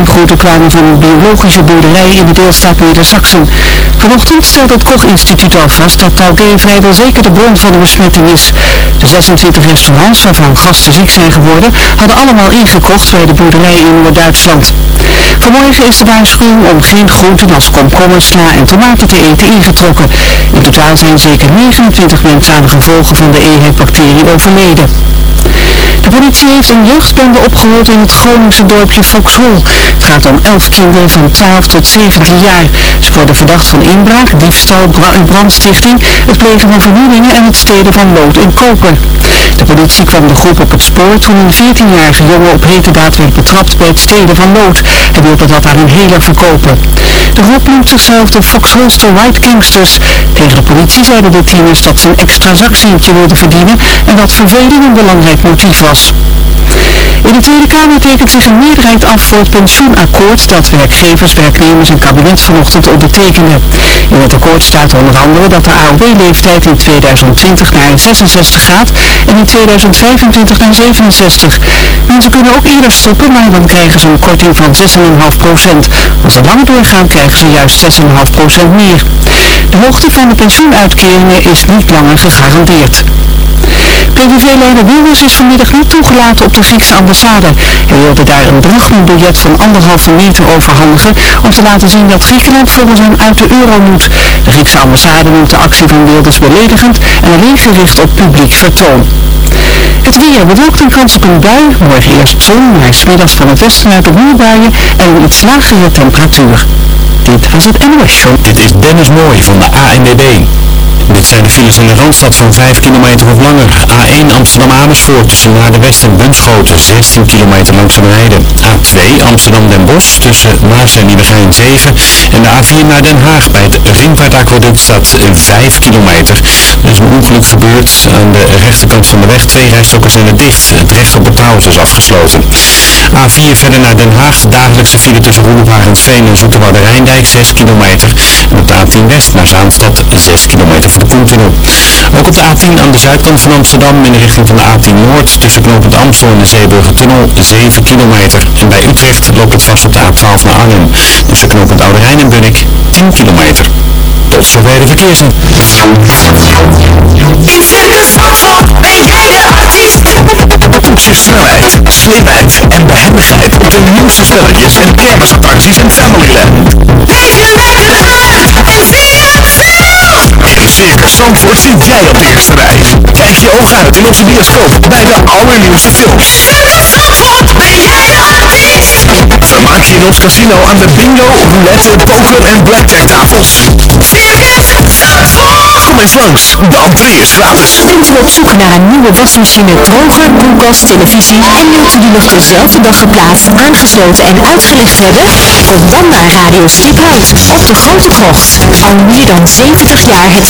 steengroenten kwamen van een biologische boerderij in de deelstaat Neder-Saxen. Vanochtend stelde het Koch-instituut al vast dat Taugé vrijwel zeker de bron van de besmetting is. De 26 restaurants waarvan gasten ziek zijn geworden, hadden allemaal ingekocht bij de boerderij in Noord-Duitsland. Vanmorgen is de waarschuwing om geen groenten als komkommer, sla en tomaten te eten ingetrokken. In totaal zijn zeker 29 mensen aan de gevolgen van de EHEC-bacterie overleden. De politie heeft een jeugdbende opgerold in het Groningse dorpje Foxhol. Het gaat om 11 kinderen van 12 tot 17 jaar. Ze worden verdacht van inbraak, diefstal, brandstichting, het plegen van vernielingen en het stelen van lood en koper. De politie kwam de groep op het spoor toen een 14-jarige jongen op hete daad werd betrapt bij het stelen van lood. Hij wilde dat aan een heler verkopen. De groep noemt zichzelf de Foxholster White Kingsters. Tegen de politie zeiden de tieners dat ze een extra zakcentje wilden verdienen en dat verveling een belangrijk motief was. In de Tweede Kamer tekent zich een meerderheid af voor het pensioenakkoord dat werkgevers, werknemers en kabinet vanochtend ondertekenden. In het akkoord staat onder andere dat de AOW-leeftijd in 2020 naar 66 gaat en in 2025 naar 67. Mensen kunnen ook eerder stoppen, maar dan krijgen ze een korting van 6,5%. Als ze lang doorgaan krijgen ze juist 6,5% meer. De hoogte van de pensioenuitkeringen is niet langer gegarandeerd. PVV-leider Wilders is vanmiddag niet toegelaten op de Griekse ambassade. Hij wilde daar een drachmenbiljet van anderhalve meter overhandigen om te laten zien dat Griekenland volgens hem uit de euro moet. De Griekse ambassade noemt de actie van Wilders beledigend en alleen gericht op publiek vertoon. Het weer bewolkt een kans op een bui, morgen eerst zon, maar smiddags van het westen uit opnieuw buien en een iets lagere temperatuur. Dit was het NOS Show. Dit is Dennis Mooij van de ANWB. Dit zijn de files in de Randstad van 5 kilometer of langer. A1 Amsterdam-Amersfoort tussen naar de West en Bunschoten 16 kilometer langzaam rijden. A2 Amsterdam-Den Bosch tussen Maars en Nieuwegein 7. En de A4 naar Den Haag bij het Ringvaartaqueduct staat 5 kilometer. Er is een ongeluk gebeurd aan de rechterkant van de weg. Twee rijstroken zijn er dicht. Het recht op betaals is afgesloten. A4 verder naar Den Haag. Dagelijkse file tussen Roelofarensveen en Zoeterwoude Rijndijk 6 kilometer. En op de A10 West naar Zaanstad 6 kilometer voor de Koentunnel. Ook op de A10 aan de zuidkant van Amsterdam in de richting van de A10 Noord tussen knooppunt Amstel en de Zeeburgertunnel 7 kilometer. En bij Utrecht loopt het vast op de A12 naar Arnhem. Tussen knooppunt Oude Rijn en Bunnik 10 kilometer. Tot zover de verkeersinformatie. In Circus Zandvoort ben jij de artiest. Toets je snelheid, slimheid en behendigheid op de nieuwste spelletjes en kermisattracties en Familyland. Leef je lekker uit en zie het. In Circus Zandvoort zit jij op de eerste rij. Kijk je ogen uit in onze bioscoop bij de allernieuwste films. Circus Zandvoort ben jij de artiest. Vermaak je in ons casino aan de bingo, roulette, poker en blackjack tafels. Circus Zandvoort. Kom eens langs, de entree is gratis. Bent u op zoek naar een nieuwe wasmachine, droger, koelkast, televisie en wilt u die nog dezelfde dag geplaatst, aangesloten en uitgelicht hebben? Kom dan naar Radio Stiphout op de Grote Krocht. Al meer dan 70 jaar het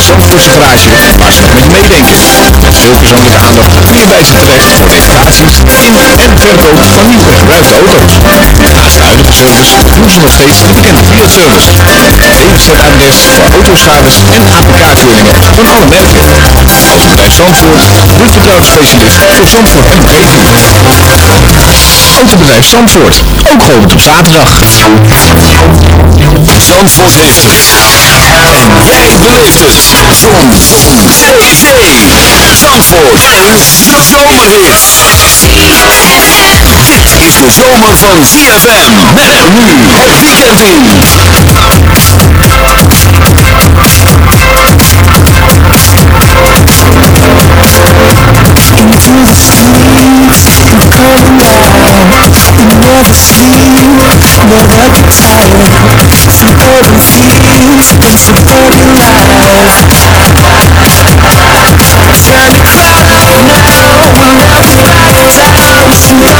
Een echte Zandvoortse garage waar ze nog met je meedenken. Met veel persoonlijke aandacht kun je bij ze terecht voor reparaties in en verkoop van nieuw en gebruikte auto's. Naast de huidige service doen ze nog steeds de bekende Fiat-service. DWZ-adres voor autoschades en APK-keuringen van alle merken. Autobedrijf Zandvoort, de vertrouwensspecialist voor Zandvoort en omgeving. Autobedrijf Zandvoort, ook geopend op zaterdag. Zandvoort heeft het. En jij beleeft het. Zon. Zee. Zee. Zandvoort. Een zomerhit. Dit is de zomer van ZFM. Met nu het weekend in. never seen what love is like Suburban scenes and suburban life Turn it around now, around the house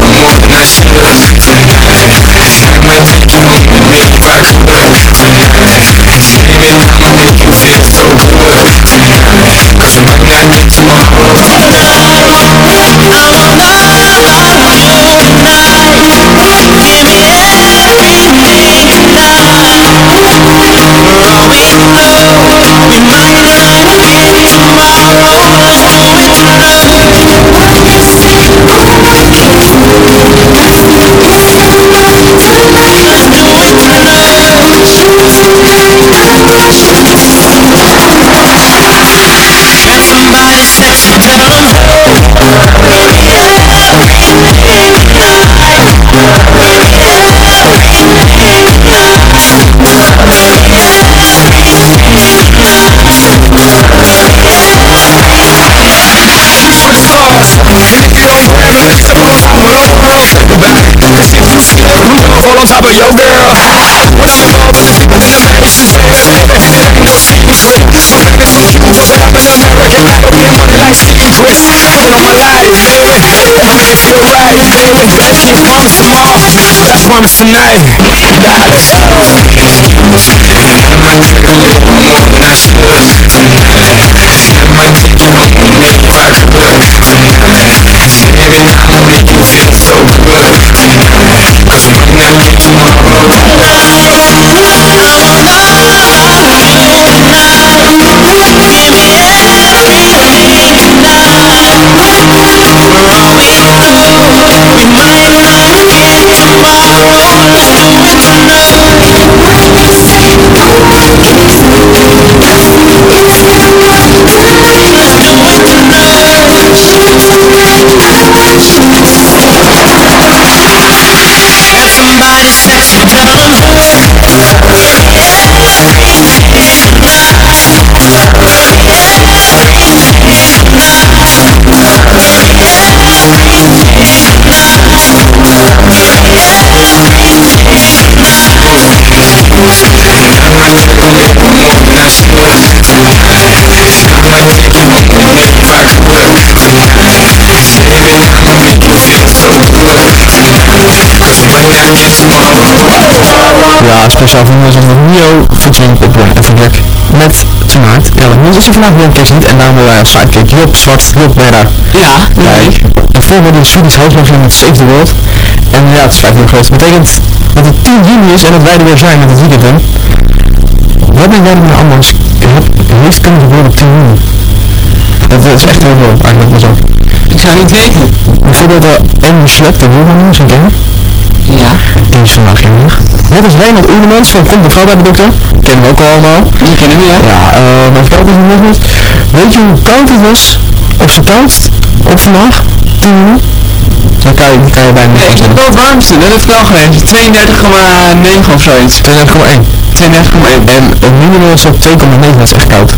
promise tomorrow, but I love you. Ja, speciaal voor ons is het Nio featuring op Even Black met Tonight. Ja, maar nu is er vandaag keer niet en daarom hebben wij als sidekick Job Zwart. Job? Ja, Kijk, en voor we de Swedish House nog met Save the World. En ja, het is 15 groot. Dat betekent dat het 10 juni is en dat wij er weer zijn met het weekend in. Wat denk jij nou allemaal eens heeft kunnen gebeuren op 10 juni? Dat is echt heel veel, eigenlijk maar zo. ik zou niet weten. Bijvoorbeeld de Emmy Schlepp, de woman, zo'n kennen. Ja, Die is vandaag jarig. Net als Oerlemans van Komt de Vrouw bij de Dokter. Kennen we ook al allemaal. die kennen we ja. Ja, eh, maar vertel eens nog eens. Weet je hoe koud het was op zijn koudst op vandaag? 10 juni? Dan kan je, kan je bijna Nee, niet heb wel het warmste, dat heb ik wel gelezen. 32,9 of zoiets. 32,1. 32,1. En het minimum was op 2,9, dat is echt koud.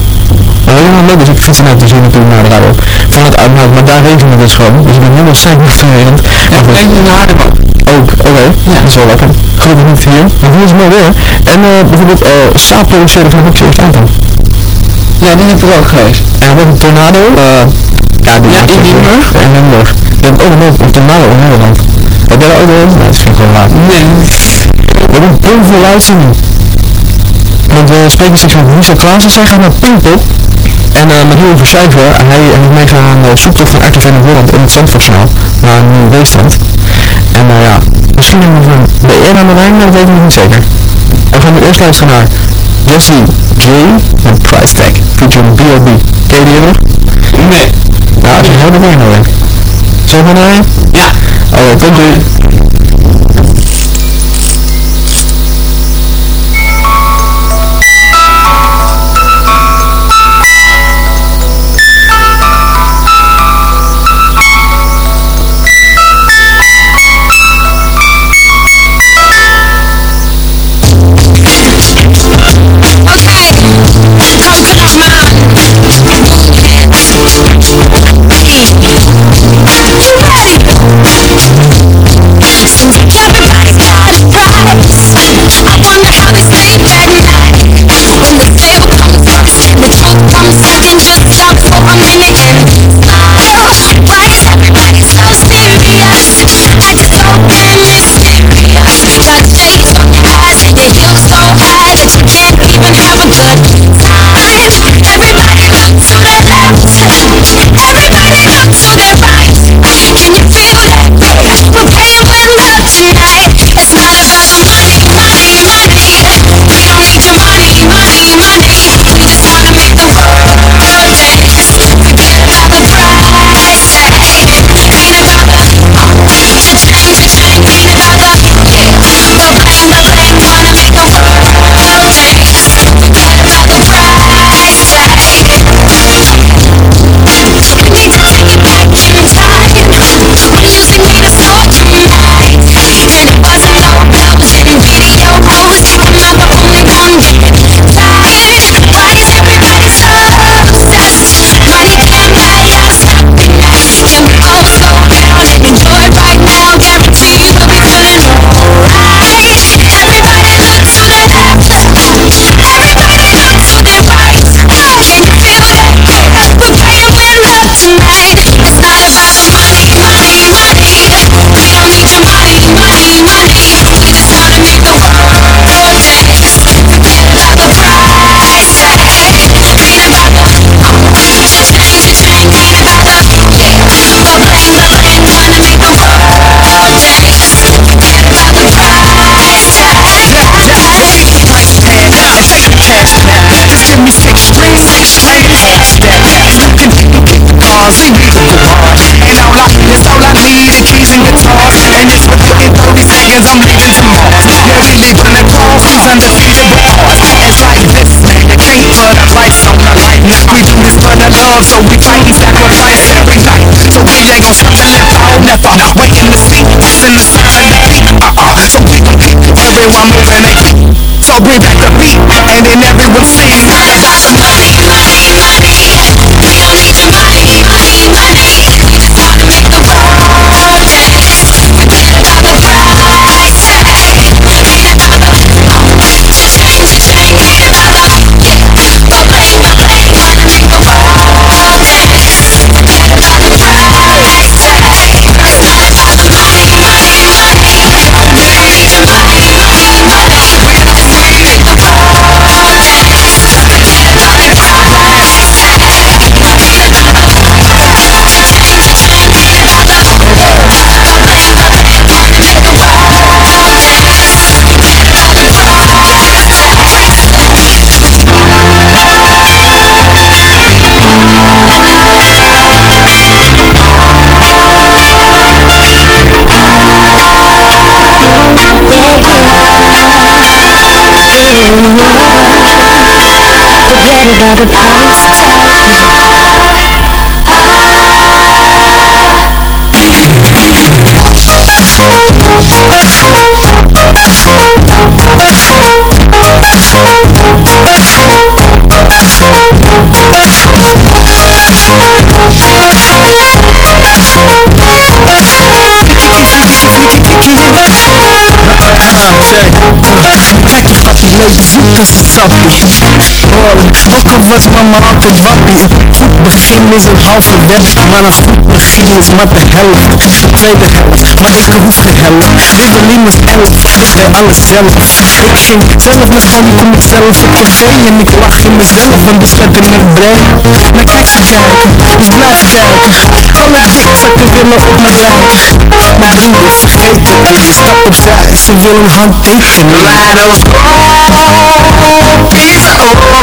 Maar helemaal leuk is, ik fiets net te zien toen naar de radio. Vond het uit, maar daar regende het dus gewoon. Dus ik ben helemaal zeker vervelend. Ja, goed. denk je Ook, oké. Ja. Dat is wel lekker. Gelukkig niet hier. Maar hier is het mooi weer. En eh bijvoorbeeld uh, Saab produceerde vandaag ook serieus auto. Ja, die heb ik ook gelezen. En we hebben een tornado. eh ja, die Ja, in Limburg. In Limburg. Je hebt ook nog een tornado in Nederland. Heb jij daar ook? Nee, dat vind ik gewoon laat. Nee, We hebben een bomvol uitzending. Want we spreken zich met Michel Klaassen. Zij gaat naar Pinkpop. En uh, met Hugo Vercijfer, hij heeft meegegaan aan de zoektocht van RTV Holland in het Zandvoortsnaal. Naar een nieuw weestand. En nou ja, misschien hebben we een BR aan de lijn, maar dat weet ik nog niet zeker. En we gaan nu eerst luisteren naar Jesse J met Price Tag, featuring B.O.B. Ken je die nog? nee. Nou, als je erg naar denkt. Zullen we naar Ja. Oh, komt u. love, so we fight and sacrifice every night. So we ain't gon' stop live forever. Waiting to see us in the defeat. Uh-uh. So we gon' keep everyone moving it. So bring about the past leuk zoet als het sappie Behoorlijk, was mama altijd wappie Een goed begin is een halve weg Maar een goed begin is maar de helft Tweede helft, maar ik hoef de helft Rivelin is elf, ik deed alles zelf Ik ging zelf naar school, ik kom mezelf op tv En ik lach in mezelf, want dus let in mijn brein Maar kijk ze kijken, dus blijf kijken. Alle dikzakken willen op me lijken Mijn broer is vergeten, stap opzij Ze wil een handtekening Laat ons op, is oog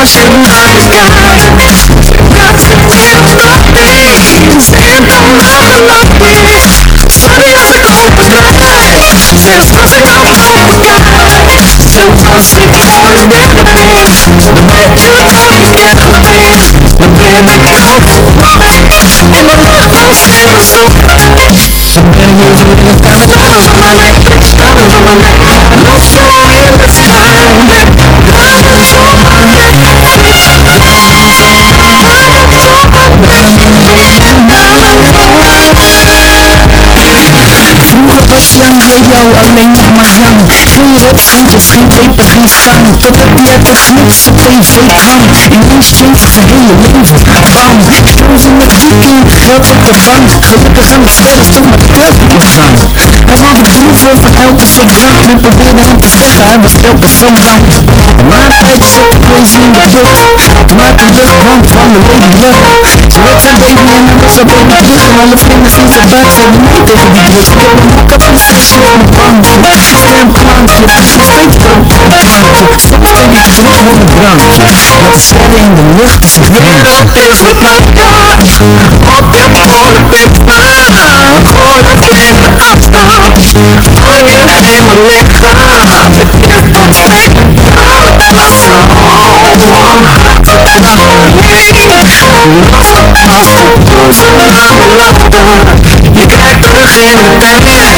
Als je naar me kijkt Dat ze veel is En dan naar de lamp is Sorry als ik overdrijf Zelfs als ik afgelopen kijk Zelfs als ik ooit ben geweest Dan ben je nooit meer geweest Dan ben ik ook En mijn lucht was steeds zo Dan ben je zo in het kamer van mijn nek Staan van mijn nek Nog zo in het schijn Dragen zo mijn I'm Jan radio alleen nog maar Jan Geen websites, geen paper, geen zang Totdat uit de knipse tv kwam Ineens changed zijn hele leven Bam, strozen met weekend, geld op de bank. Gelukkig aan de sterren stond geld op de gang. Hij wilde proeven van elke drank Men probeerde hem te zeggen, hij was zo'n drank Maar tijdje zat de crazy in de druk Maar de kwam van de lady Ze werd zijn baby en hij was alle vrienden in zijn buik zeiden nee tegen die druk ik de de lucht mij Op dit voorbeeld aan Gooi het de afstand Van je hele lichaam Het is Je krijgt er geen tijd. Als je is En dan de ik ik ik ooit ben geweest Dan ben je meer geweest Dan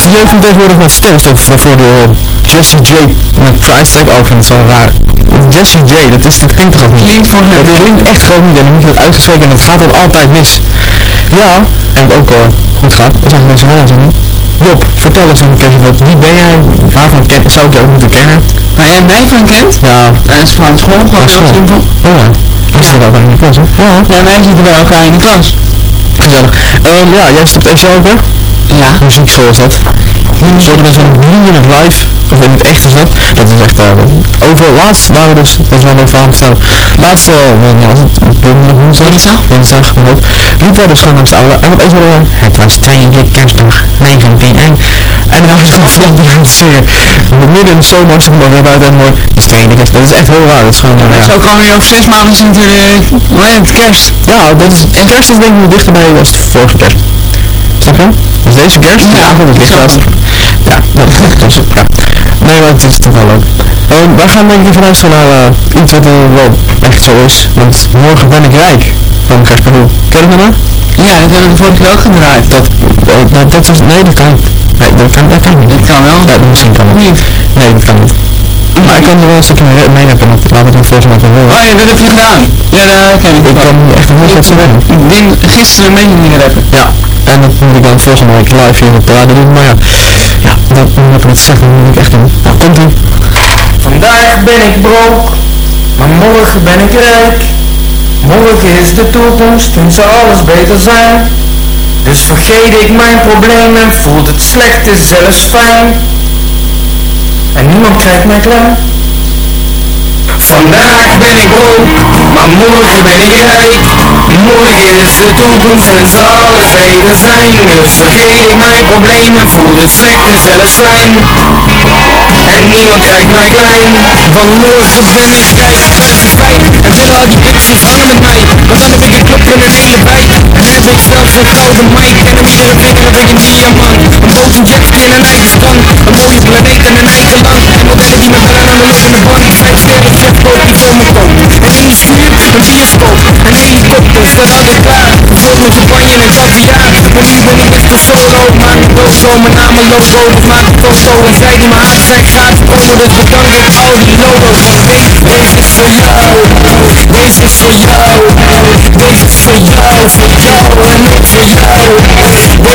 Ja, dat was de jeugd van tegenwoordig met sterrenstof voor de Jesse J met Price Tag vind ik wel raar. Jesse J, dat, is, dat klinkt toch niet? Klinkt voor hem, Dat klinkt echt gewoon niet en dan moet je het uitgesproken en het gaat dan altijd mis. Ja, en ook al goed gaat, dat zijn mensen wel zijn. Job, vertel eens een keer wat. Wie ben jij? Waarvan ken, zou ik jou ook moeten kennen? Waar jij mij van kent? Ja, Dat is van school, gewoon heel simpel. oh ja. Dat is wel in de klas, hè? Ja, Ja, wij zitten bij elkaar in de klas. gezellig. Ehm, ja, jij stopt zo ook, hè? Ja. muziek zoals dat. Soorten met zo'n in het live, of in het echt is dat. Dat is echt, uh, over, laatst waren we dus, dat is wel een verhaal vertellen. Laatst, uh, ja, donderdag, woensdag, Woensdag? woensdag, hoofd, liepen wij dus gewoon langs de oude, en opeens hadden we, het was 22 kerstdag, 1901. En dan was het gewoon aan het zingen. Midden in de zomer was het maar weer buiten en mooi, het is 22 kerst, dat is echt heel raar, dat is gewoon, Dat ja. is ook alweer over zes maanden is natuurlijk, het, kerst. Ja, dat is, en kerst is denk ik dichterbij als de vorige kerst. Je? Dus deze kerst, Ja, ja, dat is. Ja, dat, is ja. Nee, maar het is toch wel leuk. Ehm, wij gaan denk ik even luisteren naar eh, iets wat er wel echt zo is. Want morgen ben ik rijk van Gert Paroel. Ken je dat nummer? Ja, dat hebben we de vorige keer ook gedraaid. Dat, eh, dat, dat is, nee, dat kan niet. Nee, dat kan, dat kan niet. Dat kan wel. Ja, misschien kan het. Niet. Nee, dat kan niet. Maar ik kan er wel een stukje mee, hebben. want we het volgens mij wel horen. Oh ja, dat heb je gedaan. Ja, dat ken ik. Ik kan echt een heel goed. Ik ben gisteren mee niet rappen. Ja, en dat moet ik dan volgende week live hier op de radio doen. Maar ja, ja dat moet ik zeggen, moet ik echt doen. Nou, komt ie. Vandaag ben ik broke, maar morgen ben ik rijk. Morgen is de toekomst en zal alles beter zijn. Dus vergeet ik mijn probleem en voelt het slecht is zelfs fijn. En niemand krijgt mij klein. Vandaag ben ik broke, maar morgen ben ik rijk. Morgen is de toekomst en zal alles beter zijn. Dus vergeet ik mijn probleem en voel het zelfs fijn. En niemand krijgt mij klein Van morgen ben ik rijk, En willen al die bitches hangen met mij Want dan heb ik een club in een hele wijk En heb ik zelfs een gouden mic En om iedere vinger heb ik een diamant Een een jetski en een eigen strand Een mooie planeet en een eigen land En modellen die me bellen aan de lopende band Vijf sterren chefboot die voor me komt En in die schuur een bioscoop Een helikopter staat altijd klaar Gevuld met champagne en caviar Maar nu ben ik echt een solo een logo, mijn naam een logo Ik maak een foto en zij die me haat zijn Dus voor al die lolo's Want deze, voor jou is voor jou Deze is voor jou, voor jou en voor jou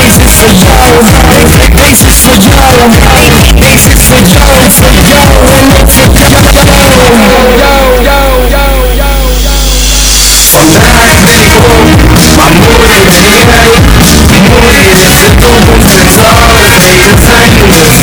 is voor jou is voor jou is voor jou, voor jou en ook voor Vandaag ben ik maar morgen ben Morgen is de beter zijn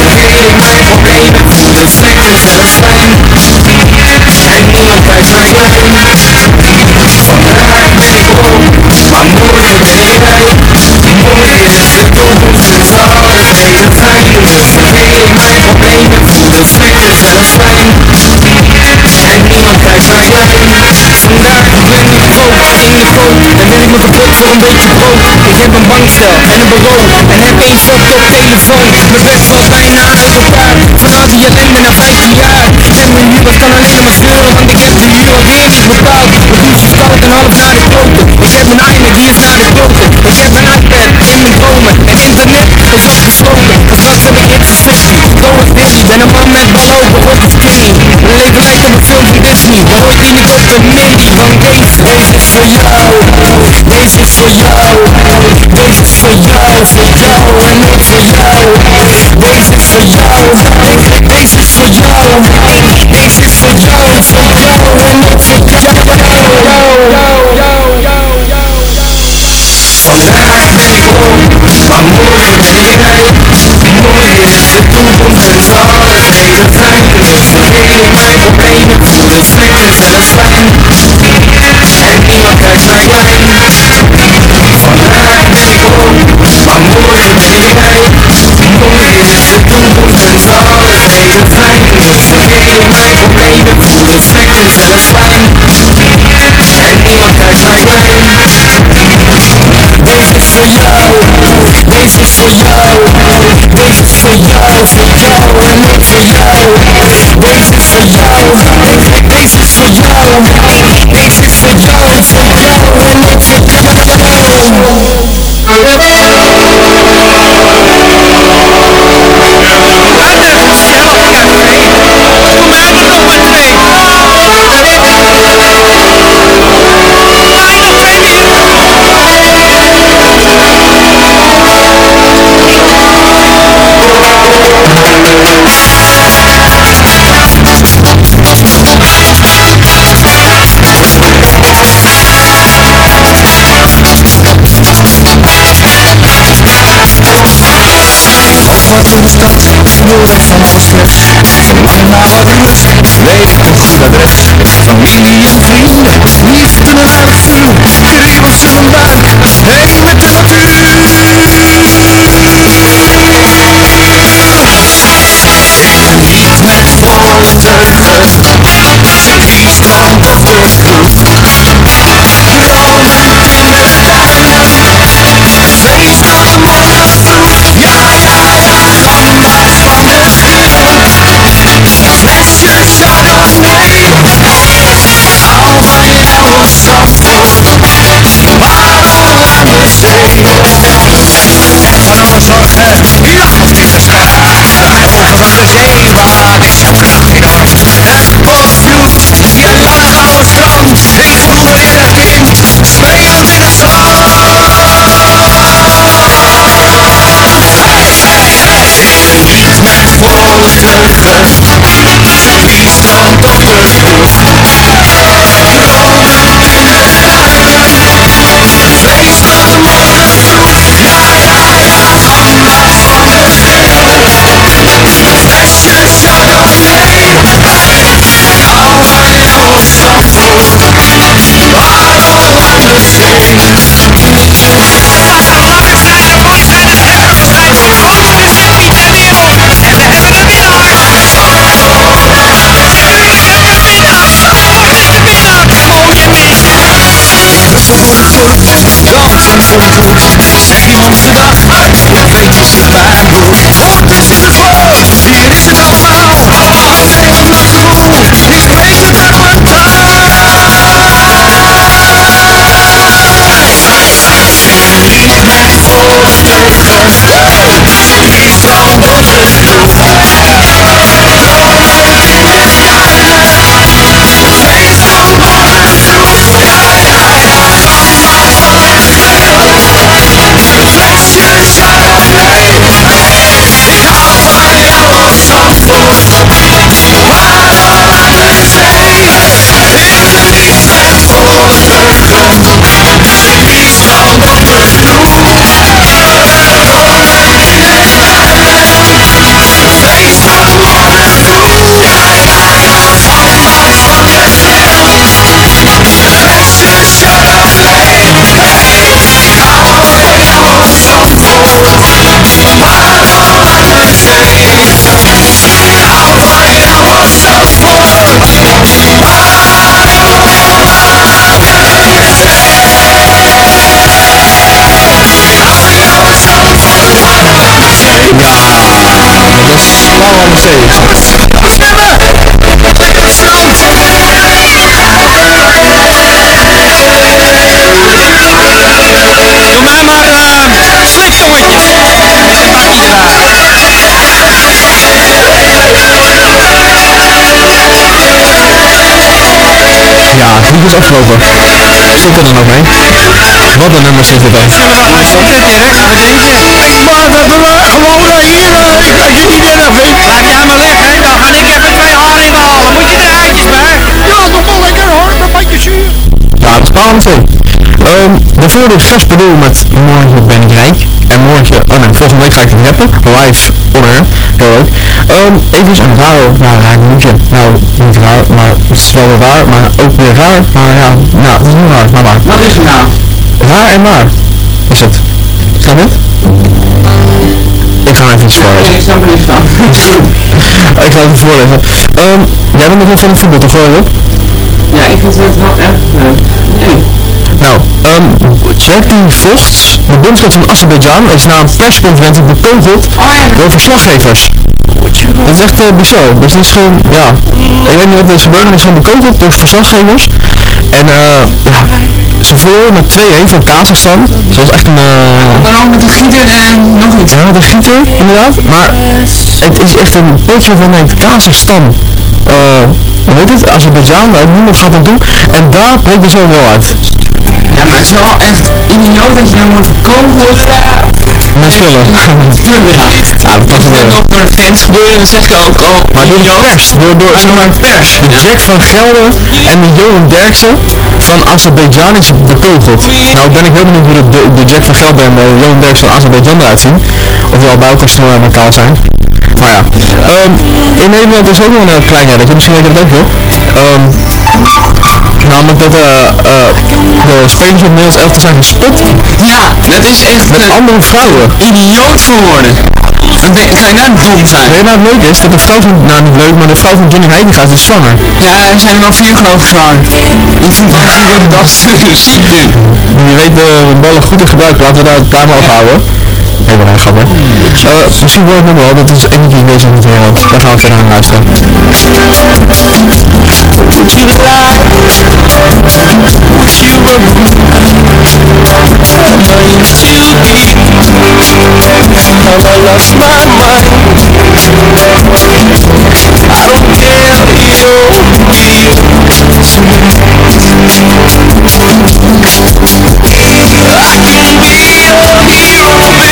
een beetje brood Ik heb een bankstel en een bureau En heb één shop op telefoon. Mijn bed valt bijna uit elkaar. Van al die ellende na 15 jaar. En mijn dat kan alleen maar zeuren Want ik heb de huur alweer niet betaald. Mijn douche is koud en half naar de kloten Ik heb mijn die is naar de kloten Ik heb mijn iPad in mijn dromen En internet is afgesloten En straks heb ik 60 Go is Disney Ben een man met balloon, op het skinny Mijn leven lijkt op een film van Disney. We hoort die de Mindy Want deze, deze is voor jou Deze is voor jou Deze is voor jou, voor jou en ook voor jou Deze is voor jou Deze is jou Deze is voor jou, voor jou en ook voor Vandaag ben ik broke, maar morgen ben Morgen is de toekomst en zal alles beter zijn Dus vergeet ik mijn problemen, voel het slecht en fijn En niemand krijgt mij klein zijn Dus vergeet ik mijn problemen, voel het slecht en zelfs fijn En niemand krijgt mij klein deze is voor jou, deze is voor jou, deze is voor jou, voor jou en ook voor jou. Deze is voor jou, deze is voor jou, deze is voor jou, voor moeder het is afgelopen. Stop er dan ook mee. Wat een? Wat denk je? Maar dat we gewoon hier, eh, als je het niet erg vindt. Laat jij maar liggen, dan ga ik even twee haringen halen. Moet je er eitjes bij? Ja, nog wel lekker hoor, een beetje zuur. Ja, dat is Ehm, daarvoor de Gaspedoel met Morgen ben ik rijk. En morgen, oh nee, volgende week ga ik het rappen. Live on air. Heel leuk. Ehm, even een raar, nou raar liedje. Nou, niet raar, maar het is wel weer waar, maar ook weer raar. Maar ja, nou, het is niet raar, maar waar. Wat is er nou? Raar en waar is het. Snap je het? Ik ga even iets voorlezen. Ik snap er niks van. Ik ga even voorlezen. Ehm, jij bent nog wel van het voetbal, toch? Ja, ik vind het wel echt leuk. Nou, um, Jackie Vochts, de bondscoach van Azerbeidzjan, is na een persconferentie bekogeld door verslaggevers. Dat is echt uh, bizar. Dus dat is gewoon, ja, ik weet niet wat er is gebeurd, maar hij is gewoon bekogeld door verslaggevers. En eh, ja, ze verloren met 2-1 van Kazachstan. Dat was echt een... eh Waarom met de gieter en nog iets? ja, de gieter, inderdaad. Maar het is echt een potje van het Kazachstan. Eh, hoe heet het? Azerbeidzjan, waar niemand gaat naartoe. En daar breekt de zo wel uit. Ja, maar het is wel echt idioot dat je dan wordt verkogeld. Met spullen. ja, dat past wel. nog door de fans gebeuren, dan zeg je ook al. Maar door de pers, door, door zeg maar, pers. De Jack van Gelder en de Johan Derksen van Azerbeidzjan is bekogeld. Nou ben ik heel benieuwd hoe de, de, de Jack van Gelder en de Johan Derksen van Azerbeidzjan eruit zien. Of die al bij elkaar snel aan elkaar zijn. Maar ja, ehm, in Nederland is ook nog een kleinigheid, misschien weet je dat ook. Ehm, namelijk dat eh, eh, de spelers op Nederlands elftal zijn gespot Ja, dat is echt met een andere vrouwen. idioot geworden. Wat ben- Kan je nou dom zijn? Weet je nou het leuke is? Dat de vrouw van, nou niet leuk, maar de vrouw van Johnny Heitinga is zwanger. Ja, er zijn er wel vier geloof ik vind dat worden ziek doen. Je weet de ballen goed te gebruiken, laten we daar het daar maar op houden. Even grap hè. Eh, misschien het nog wel, dat is Energy deze wereld. Daar gaan we verder aan luisteren. just want you.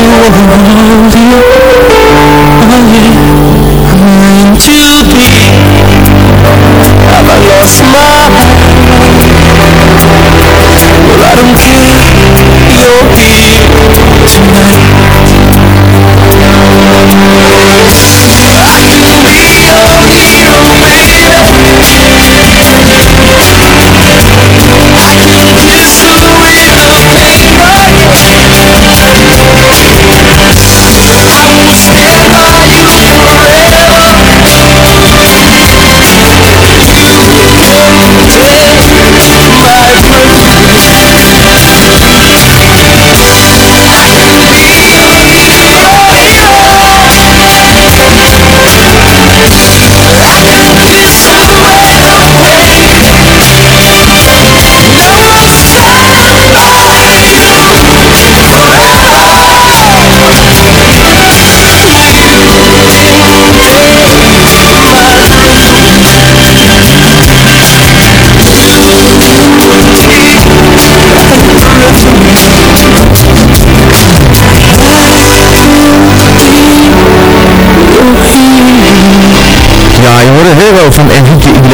Oh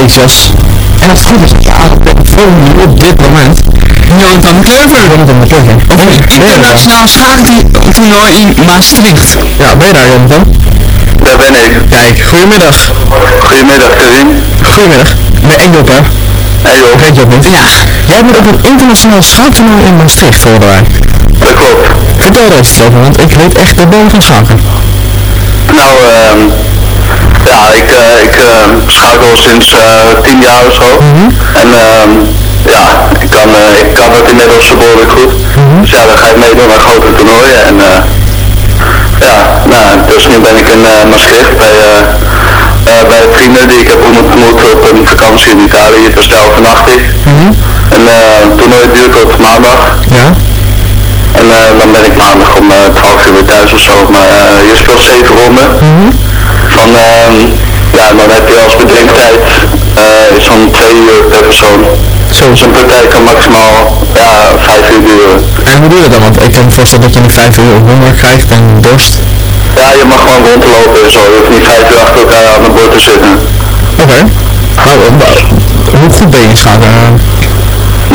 En als het goed is, ja, telefoon op dit moment. Jonathan Clever. Jonathan McClurkin. Of nee, Internationaal schaaktoernooi in Maastricht. Ja, ben je daar Jonathan? Daar ben ik. Kijk, goedemiddag. Goedemiddag, Kevin. Goedemiddag. Ben Engel hè? Hey joh. Vergeet je ook niet? Ja. Jij bent op een internationaal schaaktoernooi in Maastricht, hoorden wij. Dat klopt. Vertel er eens over, want ik weet echt de bal van schaken. Nou, ehm ja, ik, eh, ik ehm schakel sinds eh, tien jaar of zo. En ehm ja, ik kan, eh, ik kan het inmiddels behoorlijk goed. Dus ja, dan ga ik meedoen aan grote toernooien. En eh ja, nou, dus nu ben ik in eh, Maastricht bij, eh eh, bij vrienden die ik heb ontmoet op een vakantie in Italië. Dus daar overnacht ik. En eh het toernooi duurt tot maandag. Ja? En eh, dan ben ik maandag om eh 12 uur weer thuis of zo. Maar eh, je speelt zeven ronden. Van, ehm, ja, dan heb je als bedenktijd eh is zo'n twee uur per persoon. Zo. Dus een partij kan maximaal ja, vijf uur duren. En hoe doe je dat dan? Want ik kan me voorstellen dat je een vijf uur honger krijgt en dorst. Ja, je mag gewoon rondlopen en zo. Je hoeft niet vijf uur achter elkaar aan het bord te zitten. Oké. Nou, eh, nou, hoe goed ben je in?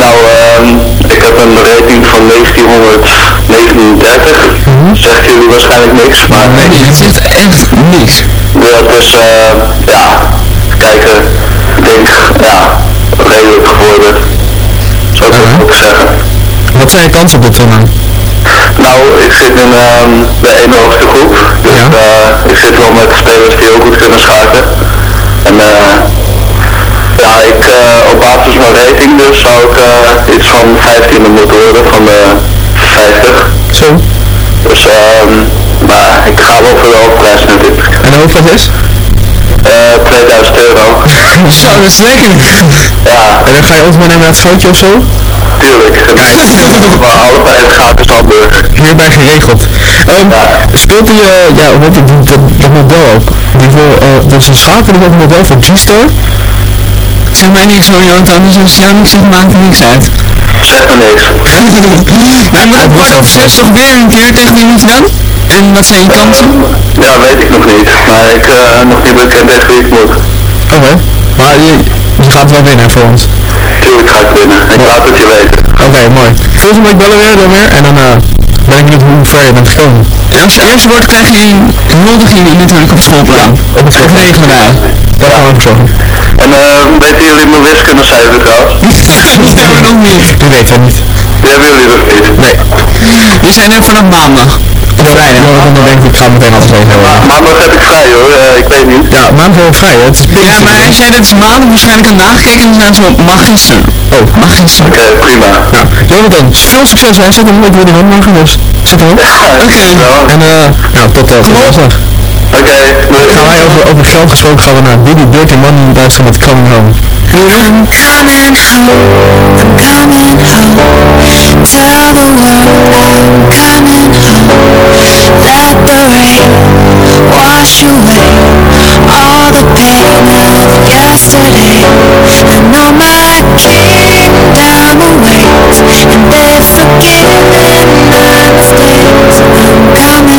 Nou, ehm, ik heb een rating van 1939. Zegt jullie waarschijnlijk niks, maar Nee, het zegt echt niks. Ja, dus eh, ja, kijken, ik denk, ja, redelijk gevorderd. Zou ik Uh-huh. ook zeggen. Wat zijn je kansen op dit toernooi? Nou, ik zit in ehm, de ene hoogste groep, dus Ja. eh, ik zit wel met spelers die ook goed kunnen schaken. En eh ja, ik, eh, op basis van rating dus zou ik eh, iets van 15 moeten worden van de 50. Zo. Dus ehm maar ik ga wel voor de hoofdprijs natuurlijk. En de hoofdprijs is? Eh 2000 euro. Zo, dat is lekker. Ja, En dan ga je ook maar nemen naar het foutje of zo? tuurlijk. maar allebei een gratis hamburger. Hierbij geregeld. Ehm, speelt hij, eh, ja, wat dat, dat, dat model ook? Die voor, eh, dat is een schakel, een model voor G-Star. Zeg mij niks hoor, Jonathan, dus als jou niks zegt, maakt er niks uit. Zeg me niks. Maar je zes toch weer een keer tegen wie moet je dan? En wat zijn je kansen? Ja, weet ik nog niet. Maar ik eh nog niet bekend tegen wie ik moet. Oké. Maar je, je gaat wel winnen voor ons. Tuurlijk ga ik winnen. Ik laat het je weten. Oké, mooi. Volgende week bellen we weer, dan weer. En dan eh ben ik benieuwd hoe ver je bent gekomen. En als je eerste wordt, krijg je een huldiging natuurlijk op het schoolplein. Op het Dat regelen wij. Verzorgen. En eh weten jullie mijn wiskundecijfer trouwens? Dat hebben we nog niet. Die weten we niet. Die hebben jullie nog niet. Nee. We zijn er vanaf maandag. Of vrijdag. Ja, dan denk ik, ik ga meteen alles regelen. Ma maandag heb ik vrij hoor, Eh, ik weet niet. Ja, maandag wel vrij, hè. Het is Ja, maar hij zei dat is maandag waarschijnlijk al nagekeken en dan zijn ze op magister. Oh, Magister. Oké, prima. Ja, Jonathan, veel succes. Hij zit hem ik wil die hand maken, dus zit erop. Oké. En eh, nou, tot uh, tot woensdag. Oké, doei. Gaan wij over, over geld gesproken gaan we naar Diddy Dirty Money luisteren met Coming Home. I'm coming home, I'm coming home. Tell the world I'm coming home. Let the rain wash away all the pain of yesterday. And all my kingdom awaits, and they've forgiven my mistakes. I'm coming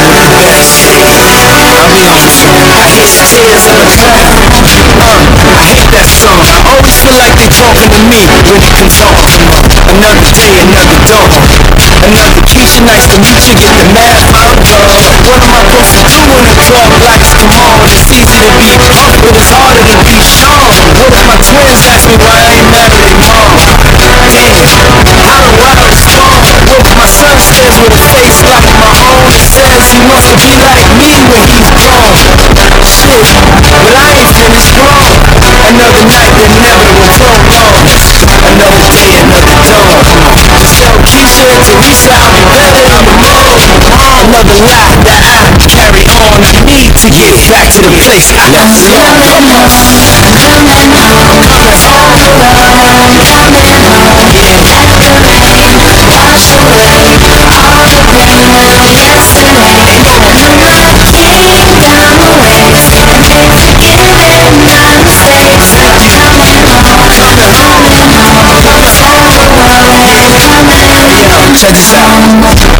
me when you talk. Another day, another dawn. Another Keisha nice to meet you, get the math out. Uh, what am I supposed to do when the club lights come on? It's easy to be Huck, but it's harder to be Sean. What if my twins ask me why I ain't married their mom? Damn, how do I respond? What if my son stares with a face like my own and says he wants to be like me when he's grown? Shit, but I ain't finished grown. Another night, the inevitable Keisha and Teresa I'll be better in the morning. Another lie that I carry on. I need to get back to the place I belong. Check this out.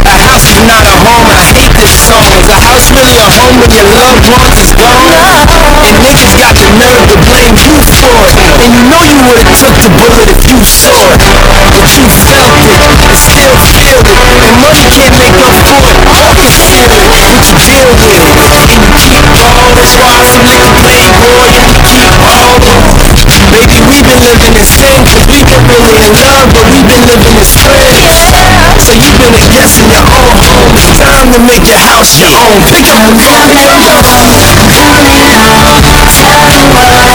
A house is not a home. I hate this song. Is a house really a home when your loved ones is gone? And niggas got the nerve to blame you for it. And you know you would've took the bullet if you saw it. But you felt it and still feel it. And money can't make up for it. All you feel it, but you deal with it. And you keep. That's why some niggas play boy and you keep ballin'. Baby, we've been living in sin Cause we've been really in love But we've been living in friends when you really guess in your own home. It's time to make your house your own Pick up Don't come what, coming out, tell me why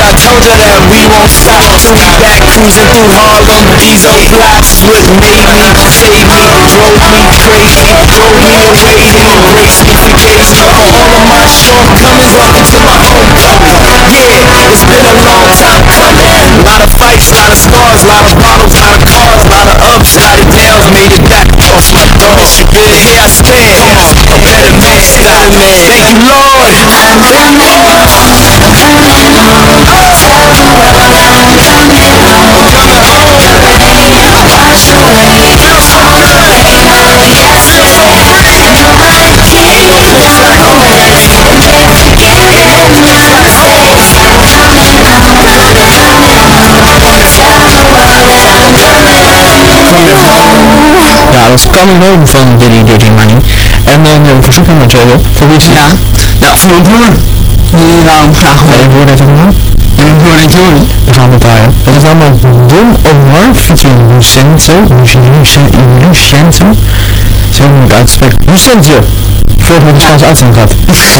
I told her that we won't stop. Back cruising through Harlem. These old blocks what made me tick Drove me crazy, drove me away. To embrace me. All of my shortcomings locked into my homecoming Yeah, it's been a long time coming. Lot of fights, lot of scars, lot of bottles, lot of cars Lot of ups, lot of downs, made it back off my doors Good I stand. a better man, better man Thank you Lord, thank you Lord Home van Diddy Dirty Money. En dan uh, een verzoeknummer twee op. Voor wie is het? Ja, nou, voor mijn broer. Die wou hem graag horen. ik hoor aan. En mijn broer heet Johnny. We gaan het draaien. Het is allemaal Don Omar featuring Lucento. Lucento. Zo moet ik uitspreken. Lucentio. Voordat we de Spaanse uitzending gehad.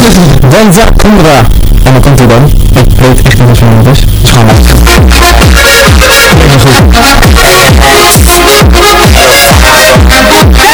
Danza Kundra. En dan komt hij dan. Ik weet echt niet wat voor iemand is. Dus gaan we. Goed.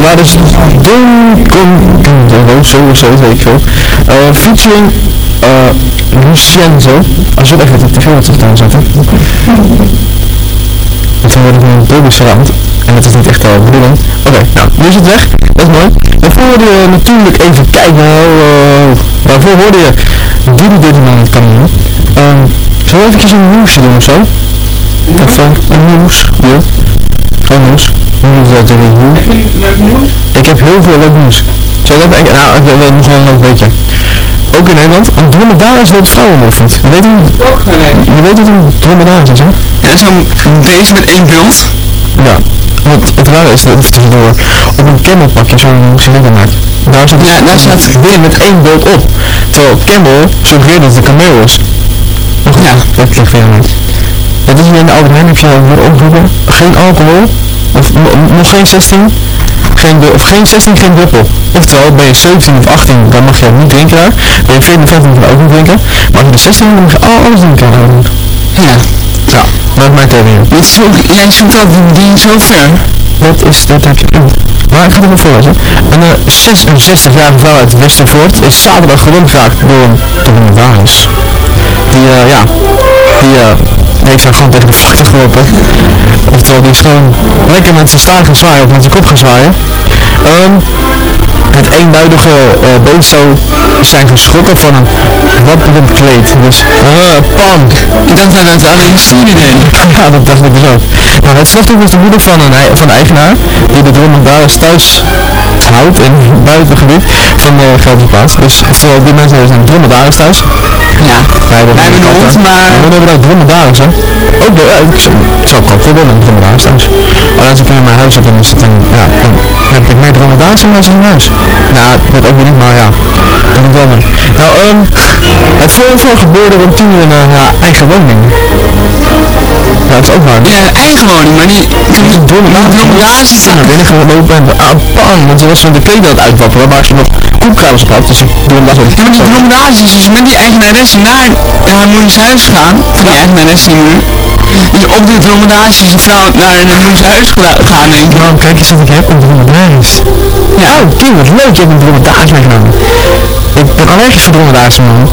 Er waren dus Don Con zo zo weet ik veel. Uh, featuring uh, Lucienzo. Als je even de tv wat staan zetten. Want dan wordt het een dubbel verand. En dat is niet echt de uh, bedoeling. Oké, nou, nu is het weg. Dat is mooi. Daarvoor hoorde je natuurlijk even kijken. Uh, daarvoor hoorde je Didi Didi Man het kanon. Um, zullen we eventjes een nieuwsje doen of zo? Even een nieuws. Ja. Gewoon nieuws. Nieuws dat er nieuws. Ik heb heel veel leuk nieuws. Zal ik even, nou, ik weet nog wel een beetje. Ook in Nederland, een dromedaris wordt vrouwenmoffend. Je weet hoe, je weet wat een dromedaris is, hè? Ja, dat is zo'n beest met één bult. Ja. Want het rare is, even tussendoor, op een camelpakje zo'n cilinder maakt. Daar staat, Ja, daar staat- weer met één beeld op. Terwijl camel suggereert dat het een kameel is. Ja. Dat ligt weer aan. Het is hier in de Albert Heijn heb je weer opgeroepen. Geen alcohol. Of no- nog geen 16. Geen, of geen 16, geen druppel. Oftewel, ben je 17 of 18, dan mag je het niet drinken daar. Ben je 14 of 15, mag je ook niet drinken. Maar als je de 16 bent, dan mag je al- alles drinken. Ja. Ja, dat is. Dit is ook, jij zoekt die, die zo ver. Dat is, dat heb je. Maar ik ga het even voorlezen. Een uh, 66-jarige vrouw uit Westervoort is zaterdag gewond geraakt door een dromedaris. Die, eh, ja, die eh, heeft daar gewoon tegen de factor gelopen. Oftewel, die is gewoon lekker met zijn staart gaan zwaaien, of met zijn kop gaan zwaaien. Ehm, het eenduidige uh, beest zou zijn geschrokken van een wapperend kleed. Dus, eh, pan. Ik dacht dat het deed. Ja, dat dacht ik dus ook. Nou, het slachtoffer is de moeder van een, van de eigenaar, die de dromedaris thuis houdt in het buitengebied van de Gelderse Dus oftewel, die mensen zijn dromedaris thuis. Ja. Wij hebben, Wij hebben een hond, maar... Ja, we hebben ook dromedaris, hè. Ook de, ja, ik zou ik zou ook wel willen, een dromedaris thuis. Alleen als ik in mijn huis heb, dan is het een, ja, dan heb ik meer dromedaris in mijn huis. Nou, dat ook weer niet, maar ja, dat moet wel doen. Nou, ehm, het voorval gebeurde rond 10 uur in ja, eigen woning. Ja, dat is ook waar. Ja, eigen woning, maar die... Een dromedaris is naar binnen gelopen en ah, bang, want ze was van de kleding aan het uitwapperen waar ze nog koepkamers op had, dus hem dat Ja, maar die dromedaris is dus met die eigenaresse naar haar moeders huis die eigenaresse die moeder. Dus op die dromedaris is de vrouw naar haar moeders huis gegaan, denk ik. Nou, kijk eens wat ik heb, een dromedaris. Ja, oh, Kim, wat leuk, je hebt een dromedaris meegenomen. Ik ben allergisch voor dromedaris, man.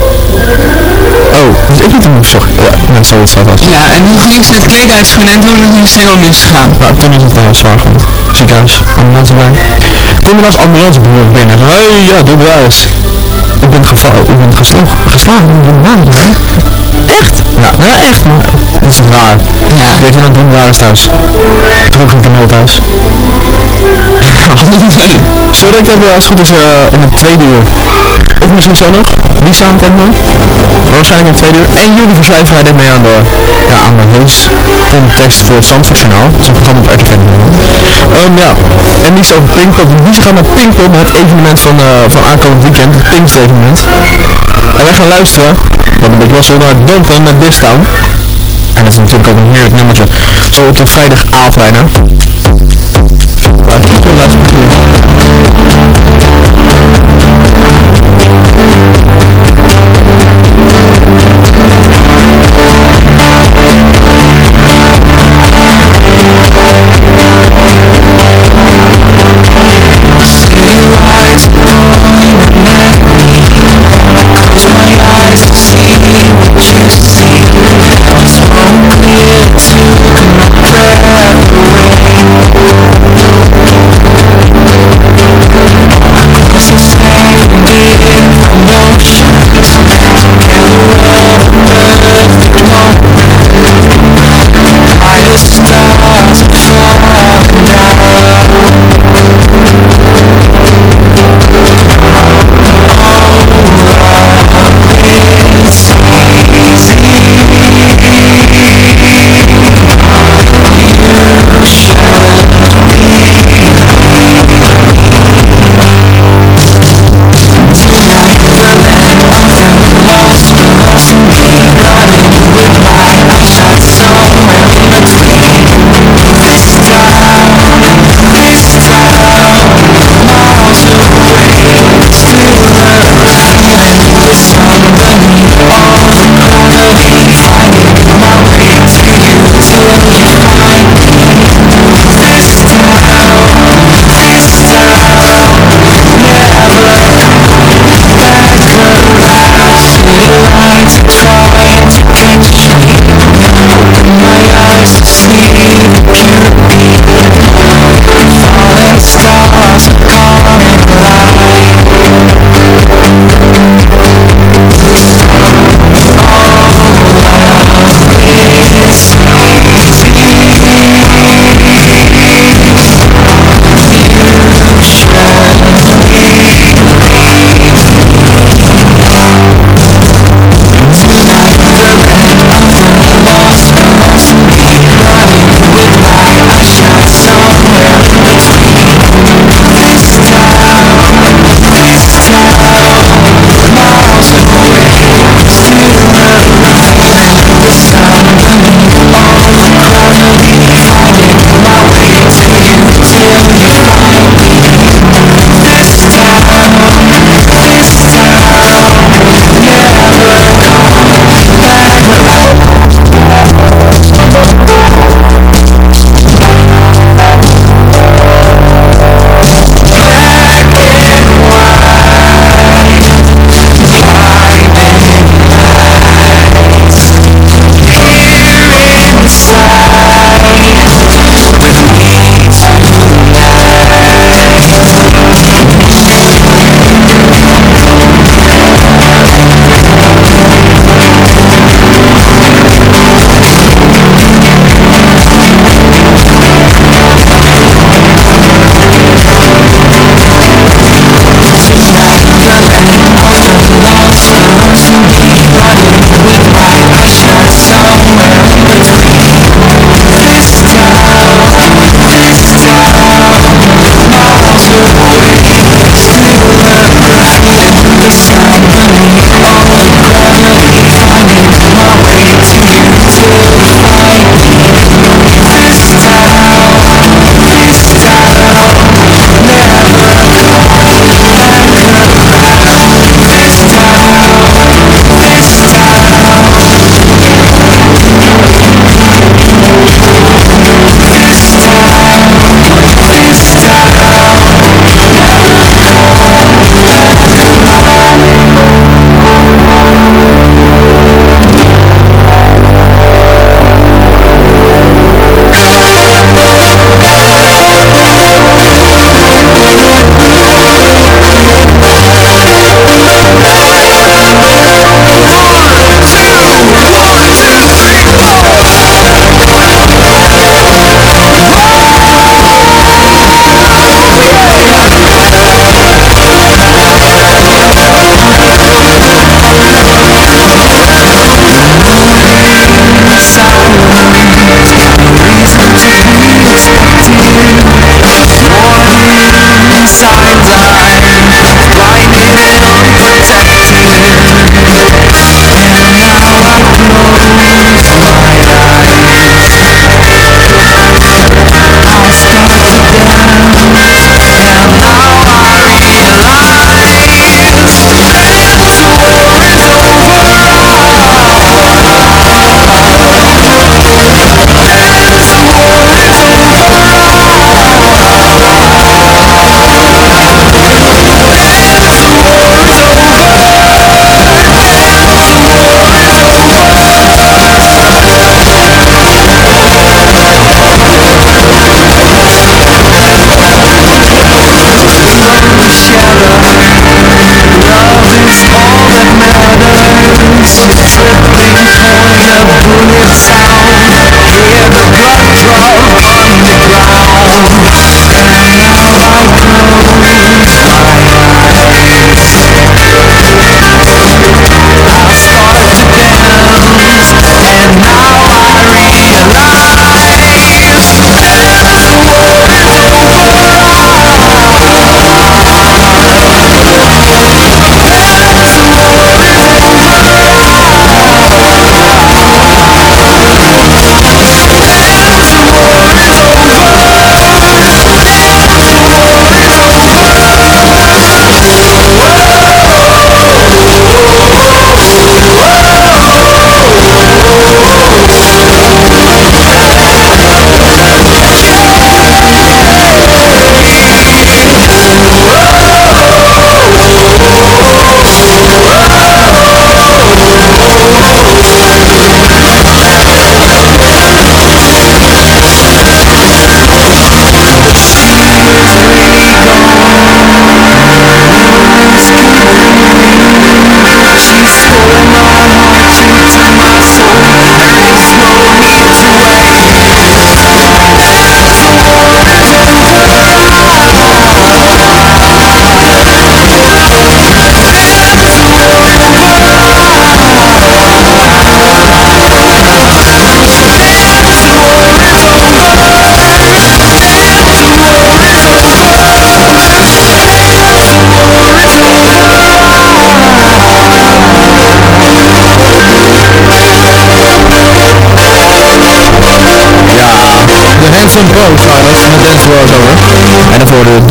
Oh, dus ik moet hem sorry. Ja, zoiets wat was. Ja, en toen ging ze het kleed uitschoenen en toen is het helemaal misgegaan. Nou, toen is het wel zwaar geworden. Ziekenhuis, ambulance bij. Kom je als ambulance binnen. Hé, hey, ja, doe maar eens. Ik ben gevallen, ik ben geslagen, geslagen de maan, hè? Echt? Ja, nou ja, echt, maar dat is raar. Ja. Weet je, dan doen we eens thuis. Terug in het thuis. Zo dat ik heb als het goed is eh, in het tweede uur. Of misschien zo nog. Wie samen kent me? Waarschijnlijk in het tweede uur. En jullie verslijven dit mee aan de, ja, aan de heus. tekst voor het Zandvoortjournaal. Dat is een programma op RTV um, ja. En niets over Pinkpop. Die gaan naar Pinkpop, het evenement van, eh, van aankomend weekend. Het Pinkster evenement. En wij gaan luisteren. Wat een beetje was naar Donken met Discount. En dat is natuurlijk ook een heerlijk nummertje. Zo op de vrijdagavond bijna. Laten. Clear to my breath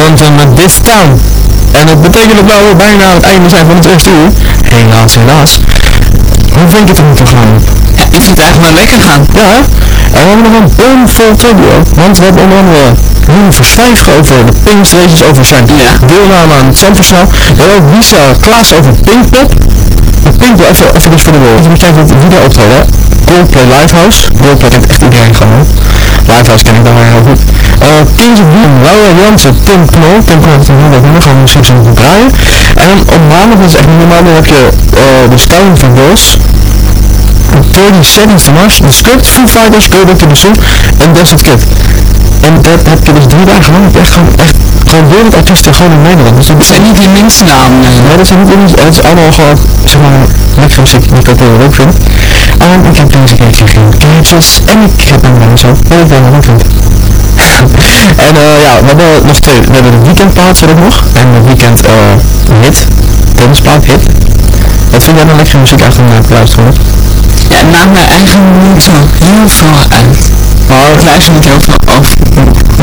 Danton met This Town. En dat betekent dat we bijna aan het einde zijn van het eerste uur. Helaas, helaas. Hoe vind je het moeten gaan? Ja, ik vind het eigenlijk wel lekker gaan. Ja, hè? En we hebben nog een bomvol trivia. Want we hebben onder andere Roen Verschijf over de Pink's Races over zijn Ja. deelname aan het Zandversnel. We hebben ook Lisa Klaas over Pinkpop. Pinkpop, even, even dus voor de wereld. Even kijken wie daar optreden. Coldplay Livehouse. Coldplay kent echt iedereen gewoon. Livehouse ken ik dan weer heel goed. Eh Kings of Boom, Laura Jansen, Tim Knol. Tim Knol heeft een muziek zijn te draaien. En op maandag, is echt normaal, dan heb je eh, de Stone van Girls. 30 Seconds to Mars, The Script, Foo Fighters, Go Back to the Zoo en Desert Kid. En dat heb je dus drie dagen lang echt gewoon, echt gewoon wereldartiesten gewoon in Nederland. Dus dat zijn niet die minste namen. eh. Nee, dat zijn niet het is allemaal gewoon, zeg maar, lekkere muziek die ik ook heel leuk vind. En ik heb deze keer geen kaartjes en ik heb hem wel zo, wat ik wel leuk vind. en eh, ja, we hebben nog twee, we hebben de weekendplaat ook nog, en de weekend eh hit, tennisplaat hit. Wat vind jij dan lekkere muziek eigenlijk om naar te luisteren? hoor? Ja, het maakt mij eigenlijk niet zo heel veel uit. Maar ik luister niet heel veel of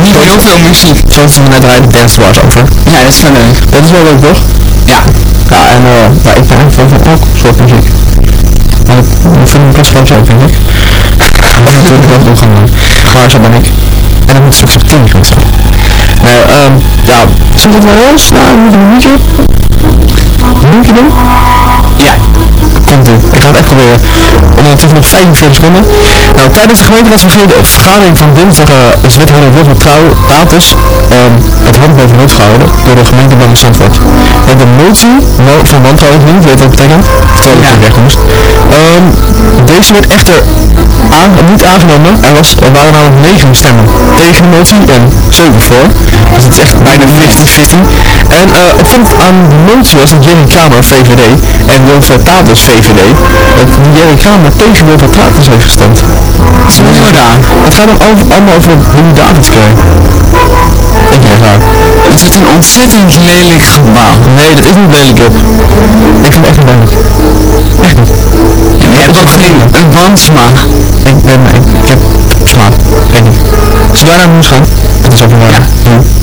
niet heel veel muziek. Zoals we net rijden Dance Wars over. Ja, dat is wel leuk. Dat is wel leuk toch? Ja. Ja, en eh ja, ik ben eigenlijk van elk soort muziek. Maar ik vind het best wel zo, vind ik. Dat is natuurlijk wel doen gaan doen. Maar zo ben ik. En dan moet ik straks op 10 gaan staan. Nee, ehm ja, zit het wel eens? Nou, moet ik een muziekje? Een muziekje doen? Ja. Ik ga het echt proberen. Ondertussen nog 45 seconden. Nou, tijdens de gemeenteraadsvergadering van dinsdag uh, is wethouder Wilfried Trouw Tatus ehm het hand boven hoofd gehouden door de gemeente van Zandvoort. En de motie wa- van wantrouwen, ik weet niet wat dat betekent, terwijl ik ja. weg moest. Ehm, deze werd echter aan, niet aangenomen. Er, was, er waren namelijk 9 stemmen tegen de motie en 7 voor. Dus het is echt bijna 50-50. En eh opvallend aan de motie was dat Jerry Kramer VVD en Wilfred Tatus VVD, dat Jerry Kramer tegen Wilfred Tatus heeft gestemd. Daar. Het gaat over, allemaal over Louis krijgen. Ik ben raar. Het is een ontzettend lelijk gebouw. Nee, dat is niet lelijk. Ik vind het echt niet lelijk. Echt niet. Je hebt ook geen een wansma. Ik ben, ik, ik heb slaap. Ik weet niet. Zullen wij naar huis gaan? Het is over waar. Ja.